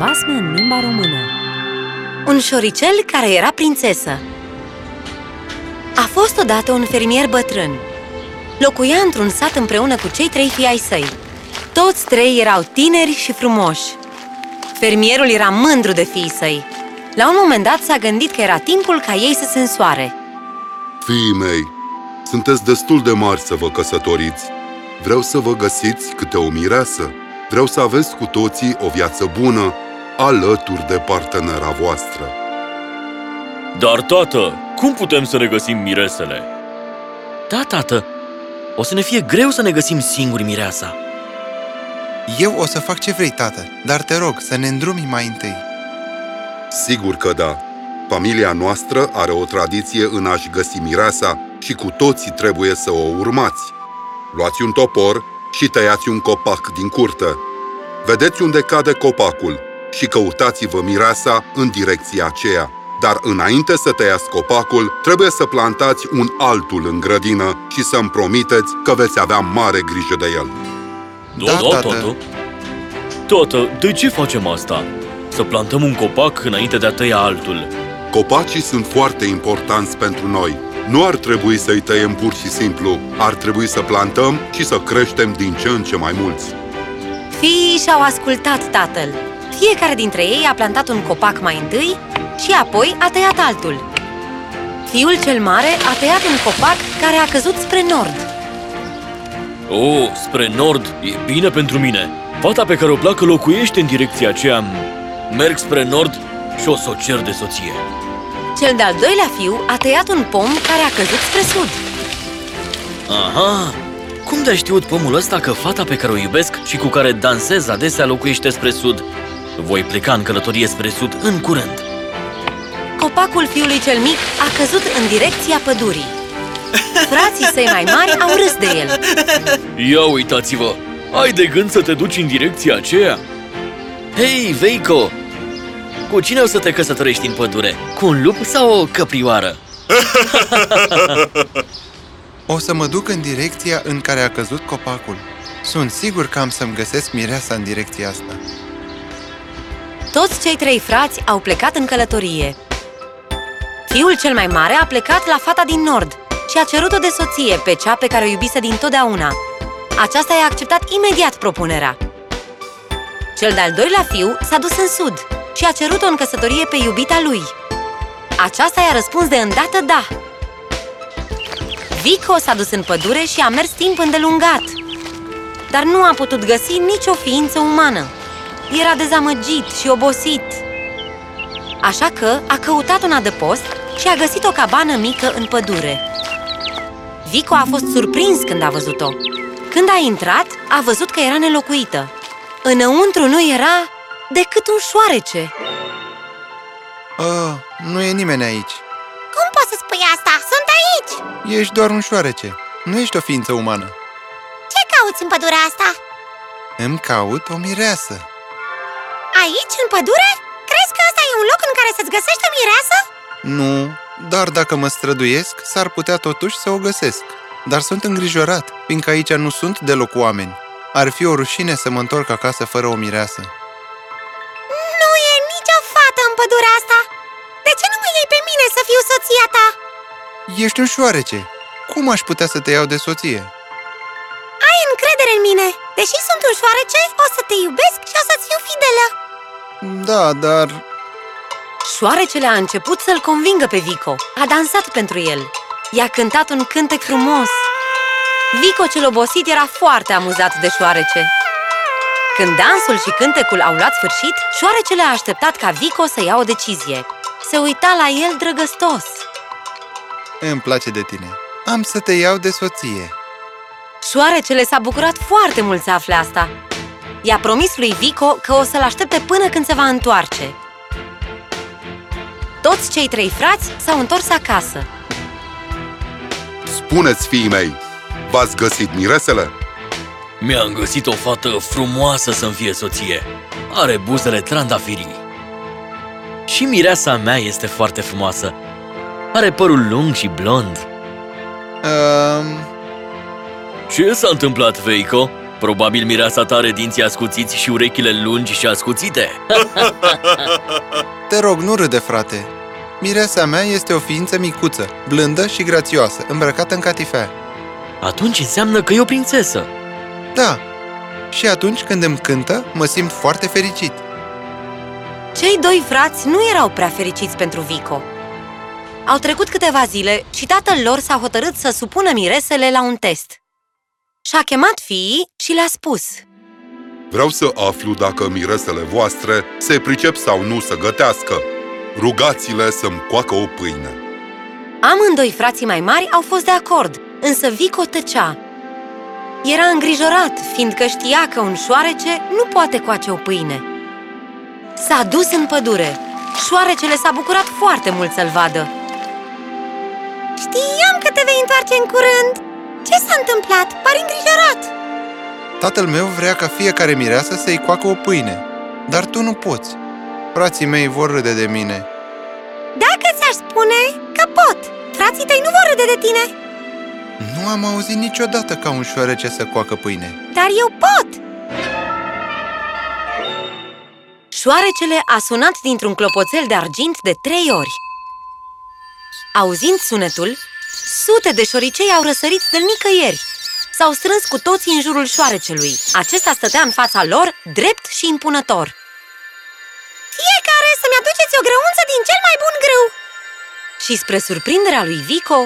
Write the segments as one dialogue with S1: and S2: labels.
S1: basme în limba română.
S2: Un șoricel care era prințesă. A fost odată un fermier bătrân. Locuia într-un sat împreună cu cei trei fii ai săi. Toți trei erau tineri și frumoși. Fermierul era mândru de fiii săi. La un moment dat s-a gândit că era timpul ca ei să se însoare.
S3: Fiii mei, sunteți destul de mari să vă căsătoriți. Vreau să vă găsiți câte o mireasă. Vreau să aveți cu toții o viață bună, alături de partenera voastră.
S4: Dar, tată, cum putem să ne găsim miresele?
S5: Da, tată, o să ne fie greu să ne găsim singuri mireasa.
S6: Eu o să fac ce vrei, tată, dar te rog să ne îndrumi mai întâi.
S3: Sigur că da. Familia noastră are o tradiție în a-și găsi mireasa și cu toții trebuie să o urmați. Luați un topor și tăiați un copac din curtă. Vedeți unde cade copacul și căutați-vă mireasa în direcția aceea. Dar înainte să tăiați copacul, trebuie să plantați un altul în grădină și să-mi promiteți că veți avea mare grijă de el.
S6: Da,
S4: da,
S6: tată.
S4: tată. Tată, de ce facem asta? Să plantăm un copac înainte de a tăia altul.
S3: Copacii sunt foarte importanți pentru noi. Nu ar trebui să-i tăiem pur și simplu, ar trebui să plantăm și să creștem din ce în ce mai mulți.
S2: Fiii și-au ascultat tatăl Fiecare dintre ei a plantat un copac mai întâi și apoi a tăiat altul Fiul cel mare a tăiat un copac care a căzut spre nord
S4: Oh, spre nord, e bine pentru mine. Fata pe care o placă locuiește în direcția aceea. Merg spre nord și o să o cer de soție.
S2: Cel de-al doilea fiu a tăiat un pom care a căzut spre sud
S5: Aha! Cum de-a știut pomul ăsta că fata pe care o iubesc și cu care dansez adesea locuiește spre sud? Voi pleca în călătorie spre sud în curând.
S2: Copacul fiului cel mic a căzut în direcția pădurii Frații săi mai mari au râs de el
S4: Ia uitați-vă! Ai de gând să te duci în direcția aceea?
S5: Hei, Veico! Cu cine o să te căsătorești în pădure? Cu un lup sau o căprioară?
S6: O să mă duc în direcția în care a căzut copacul. Sunt sigur că am să-mi găsesc mireasa în direcția asta.
S2: Toți cei trei frați au plecat în călătorie. Fiul cel mai mare a plecat la fata din nord și a cerut-o de soție pe cea pe care o iubise dintotdeauna. Aceasta i-a acceptat imediat propunerea. Cel de-al doilea fiu s-a dus în sud și a cerut-o în căsătorie pe iubita lui. Aceasta i-a răspuns de îndată da. Vico s-a dus în pădure și a mers timp îndelungat Dar nu a putut găsi nicio ființă umană Era dezamăgit și obosit Așa că a căutat un adăpost și a găsit o cabană mică în pădure Vico a fost surprins când a văzut-o Când a intrat, a văzut că era nelocuită Înăuntru nu era decât un șoarece
S6: Oh, nu e nimeni aici.
S7: Cum poți să spui asta? Sunt aici!
S6: Ești doar un șoarece. Nu ești o ființă umană.
S7: Ce cauți în pădurea asta?
S6: Îmi caut o mireasă.
S7: Aici, în pădure? Crezi că ăsta e un loc în care să-ți găsești o mireasă?
S6: Nu, dar dacă mă străduiesc, s-ar putea totuși să o găsesc. Dar sunt îngrijorat, fiindcă aici nu sunt deloc oameni. Ar fi o rușine să mă întorc acasă fără o mireasă.
S7: Nu e nicio fată în pădurea asta! De ce nu mă iei pe mine să fiu soția ta?
S6: Ești un șoarece. Cum aș putea să te iau de soție?
S7: Ai încredere în mine! Deși sunt un șoarece, o să te iubesc și o să-ți fiu fidelă!
S6: Da, dar...
S2: Șoarecele a început să-l convingă pe Vico. A dansat pentru el. I-a cântat un cântec frumos. Vico cel obosit era foarte amuzat de șoarece. Când dansul și cântecul au luat sfârșit Șoarecele a așteptat ca Vico să ia o decizie. Se uita la el drăgăstos.
S6: Îmi place de tine. Am să te iau de soție.
S2: Șoarecele s-a bucurat foarte mult să afle asta I-a promis lui Vico că o să-l aștepte până când se va întoarce Toți cei trei frați s-au întors acasă
S3: Spuneți, fiii mei, v-ați găsit miresele?
S4: Mi-am găsit o fată frumoasă să-mi fie soție. Are buzele trandafirii.
S5: Și mireasa mea este foarte frumoasă. Are părul lung și blond.
S6: Um,
S4: Ce s-a întâmplat, Veico?
S5: Probabil mireasa ta are dinții ascuțiți și urechile lungi și ascuțite.
S6: Te rog, nu râde, frate. Mireasa mea este o ființă micuță, blândă și grațioasă, îmbrăcată în catifea.
S5: Atunci înseamnă că e o prințesă.
S6: Da, și atunci când îmi cântă, mă simt foarte fericit.
S2: Cei doi frați nu erau prea fericiți pentru Vico. Au trecut câteva zile și tatăl lor s-a hotărât să supună miresele la un test. Și-a chemat fiii și le-a spus
S3: Vreau să aflu dacă miresele voastre se pricep sau nu să gătească. Rugați-le să-mi coacă o pâine.
S2: Amândoi frații mai mari au fost de acord, însă Vico tăcea. Era îngrijorat, fiindcă știa că un șoarece nu poate coace o pâine. S-a dus în pădure. Șoarecele s-a bucurat foarte mult să-l vadă.
S7: Știam că te vei întoarce în curând! Ce s-a întâmplat? Pari îngrijorat!
S6: Tatăl meu vrea ca fiecare mireasă să-i coacă o pâine, dar tu nu poți. Frații mei vor râde de mine.
S7: Dacă ți-aș spune că pot, frații tăi nu vor râde de tine
S6: Nu am auzit niciodată ca un șoarece să coacă pâine.
S7: Dar eu pot!
S2: Șoarecele a sunat dintr-un clopoțel de argint de trei ori. Auzind sunetul, sute de șoricei au răsărit de nicăieri. S-au strâns cu toții în jurul șoarecelui. Acesta stătea în fața lor, drept și impunător.
S7: Fiecare să-mi aduceți o grăunță din cel mai bun grâu!
S2: Și spre surprinderea lui Vico,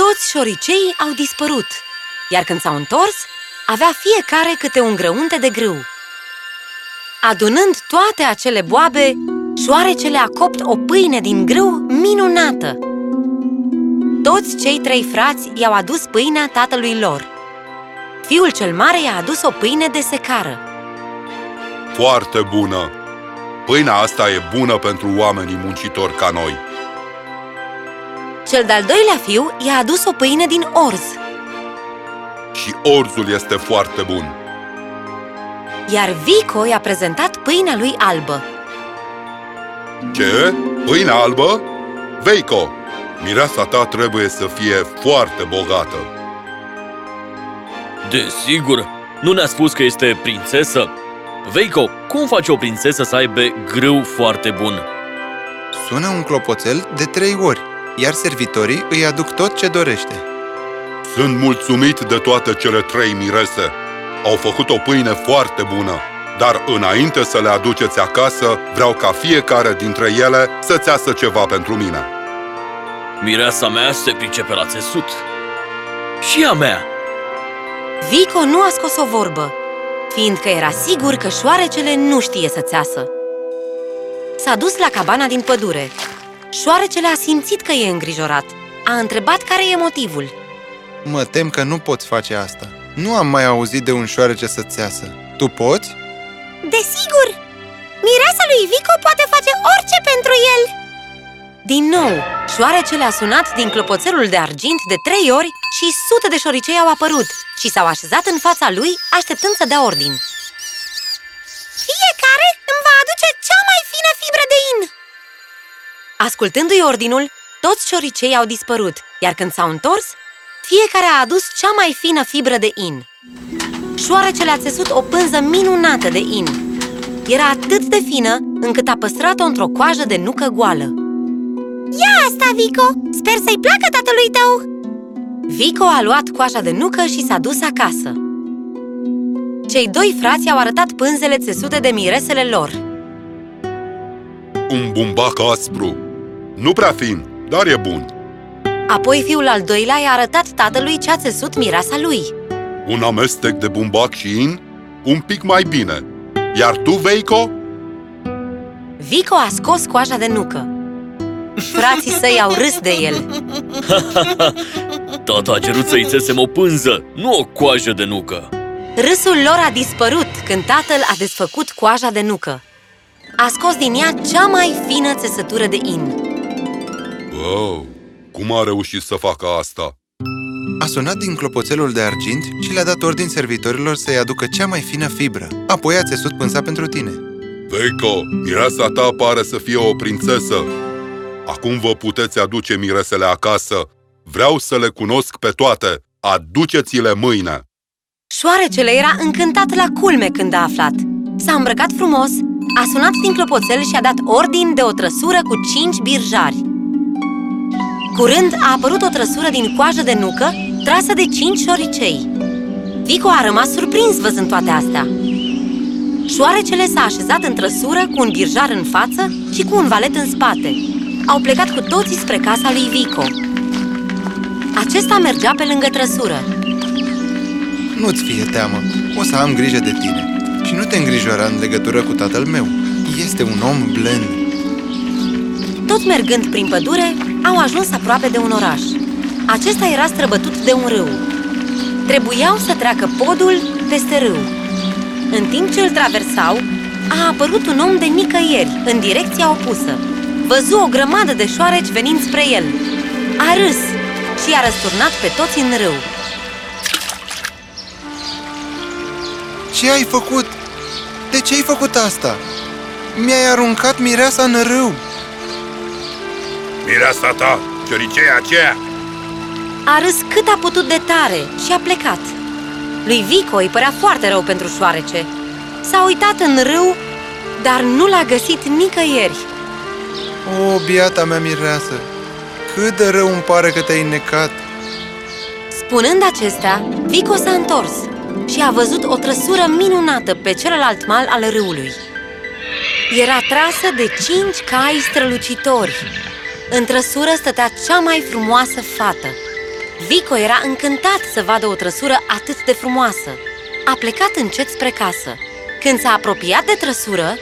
S2: toți șoriceii au dispărut, iar când s-au întors, avea fiecare câte un grăunte de grâu. Adunând toate acele boabe, șoarecele a copt o pâine din grâu minunată. Toți cei trei frați i-au adus pâinea tatălui lor. Fiul cel mare i-a adus o pâine de secară.
S3: Foarte bună! Pâinea asta e bună pentru oamenii muncitori ca noi.
S2: Cel de-al doilea fiu i-a adus o pâine din orz,
S3: Și orzul este foarte bun.
S2: iar Vico i-a prezentat pâinea lui albă.
S3: Ce? Pâine albă? Veico, mireasa ta trebuie să fie foarte bogată.
S4: Desigur, nu ne-a spus că este prințesă? Veico, cum face o prințesă să aibă grâu foarte bun?
S6: Sună un clopoțel de trei ori, iar servitorii îi aduc tot ce dorește.
S3: Sunt mulțumit de toate cele trei mirese. Au făcut o pâine foarte bună, dar înainte să le aduceți acasă, vreau ca fiecare dintre ele să-ți iasă ceva pentru mine.
S4: Mireasa mea se pricepe la țesut. Și a mea!
S2: Vico nu a scos o vorbă, fiindcă era sigur că șoarecele nu știe să țeasă. S-a dus la cabana din pădure. Șoarecele a simțit că e îngrijorat. A întrebat care e motivul.
S6: Mă tem că nu poți face asta. Nu am mai auzit de un șoarece să țeasă. Tu poți?
S7: Desigur! Mireasa lui Vico poate face orice pentru el!
S2: Din nou, șoarecele a sunat din clopoțelul de argint de trei ori și sute de șoricei au apărut și s-au așezat în fața lui, așteptând să dea ordin.
S7: Fiecare îmi va aduce cea mai fină fibră de in!
S2: Ascultându-i ordinul, toți șoricei au dispărut, iar când s-au întors, fiecare a adus cea mai fină fibră de in. Șoarecele a țesut o pânză minunată de in. Era atât de fină încât a păstrat-o într-o coajă de nucă goală.
S7: Ia asta, Vico! Sper să-i placă tatălui tău!
S2: Vico a luat coaja de nucă și s-a dus acasă. Cei doi frați au arătat pânzele țesute de miresele lor.
S3: Un bumbac aspru. Nu prea fin, dar e bun.
S2: Apoi fiul al doilea i-a arătat tatălui ce a țesut mireasa lui.
S3: Un amestec de bumbac și in, un pic mai bine. Iar tu, Veico?
S2: Vico a scos coaja de nucă. Frații săi au râs de el.
S4: Tata a cerut să-i țesem o pânză, nu o coajă de nucă.
S2: Râsul lor a dispărut când tatăl a desfăcut coaja de nucă. A scos din ea cea mai fină țesătură de in.
S3: Wow, cum a reușit să facă asta?
S6: A sunat din clopoțelul de argint și le-a dat ordin servitorilor să-i aducă cea mai fină fibră. Apoi a țesut pânza pentru tine.
S3: Veico, mireasa ta pare să fie o prințesă. Acum vă puteți aduce miresele acasă. Vreau să le cunosc pe toate. Aduceți-le mâine!
S2: Șoarecele era încântat la culme când a aflat. S-a îmbrăcat frumos, a sunat din clopoțel și a dat ordin de o trăsură cu cinci birjari. Curând a apărut o trăsură din coajă de nucă, trasă de cinci șoricei. Vico a rămas surprins văzând toate astea. Șoarecele s-a așezat în trăsură cu un birjar în față și cu un valet în spate. Au plecat cu toții spre casa lui Vico. Acesta mergea pe lângă trăsură.
S6: Nu-ți fie teamă, o să am grijă de tine. Și nu te îngrijora în legătură cu tatăl meu. Este un om blând.
S2: Tot mergând prin pădure, au ajuns aproape de un oraș. Acesta era străbătut de un râu. Trebuiau să treacă podul peste râu. În timp ce îl traversau, a apărut un om de nicăieri, în direcția opusă. Văzu o grămadă de șoareci venind spre el. A râs și i-a răsturnat pe toți în râu.
S6: Ce ai făcut? De ce ai făcut asta? Mi-ai aruncat mireasa în râu.
S3: Mireasa ta, cioriceea aceea!
S2: A râs cât a putut de tare și a plecat. Lui Vico îi părea foarte rău pentru șoarece. S-a uitat în râu, dar nu l-a găsit nicăieri.
S6: O, biata mea mireasă, cât de rău îmi pare că te-ai necat.
S2: Spunând acestea, Vico s-a întors și a văzut o trăsură minunată pe celălalt mal al râului. Era trasă de cinci cai strălucitori. În trăsură stătea cea mai frumoasă fată. Vico era încântat să vadă o trăsură atât de frumoasă. A plecat încet spre casă. Când s-a apropiat de trăsură...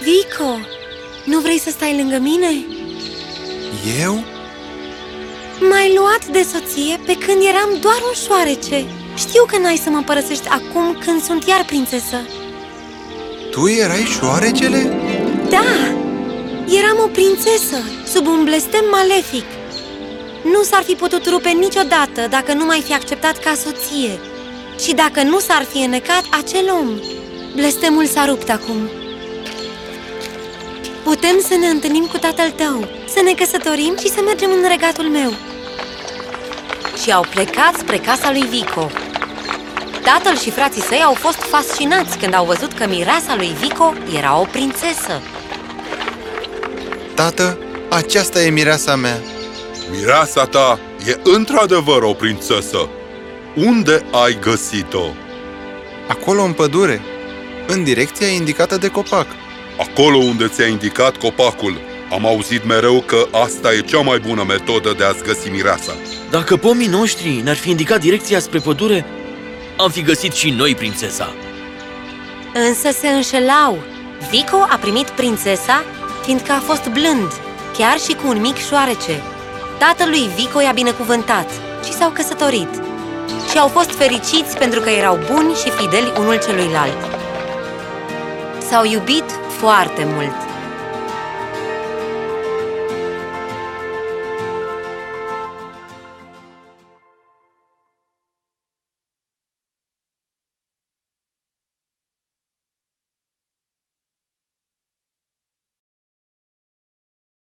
S2: Vico, nu vrei să stai lângă mine?
S6: Eu?
S2: M-ai luat de soție pe când eram doar un șoarece. Știu că n-ai să mă părăsești acum când sunt iar prințesă.
S6: Tu erai șoarecele?
S2: Da, eram o prințesă, sub un blestem malefic. Nu s-ar fi putut rupe niciodată dacă nu m-ai fi acceptat ca soție. Și dacă nu s-ar fi înnecat acel om, blestemul s-a rupt acum. Putem să ne întâlnim cu tatăl tău, să ne căsătorim și să mergem în regatul meu. Și au plecat spre casa lui Vico. Tatăl și frații săi au fost fascinați când au văzut că mireasa lui Vico era o prințesă.
S6: Tată, aceasta e mireasa mea.
S3: Mireasa ta e într-adevăr o prințesă. Unde ai găsit-o?
S6: Acolo în pădure, în direcția indicată de copac.
S3: Acolo unde ți-a indicat copacul. Am auzit mereu că asta e cea mai bună metodă de a-ți găsi mireasa.
S5: Dacă pomii noștri ne-ar fi indicat direcția spre pădure, am fi găsit și noi prințesa.
S2: Însă se înșelau. Vico a primit prințesa fiindcă a fost blând, chiar și cu un mic șoarece. Tatălui Vico i-a binecuvântat și s-au căsătorit. Și au fost fericiți pentru că erau buni și fideli unul celuilalt. S-au iubit foarte mult.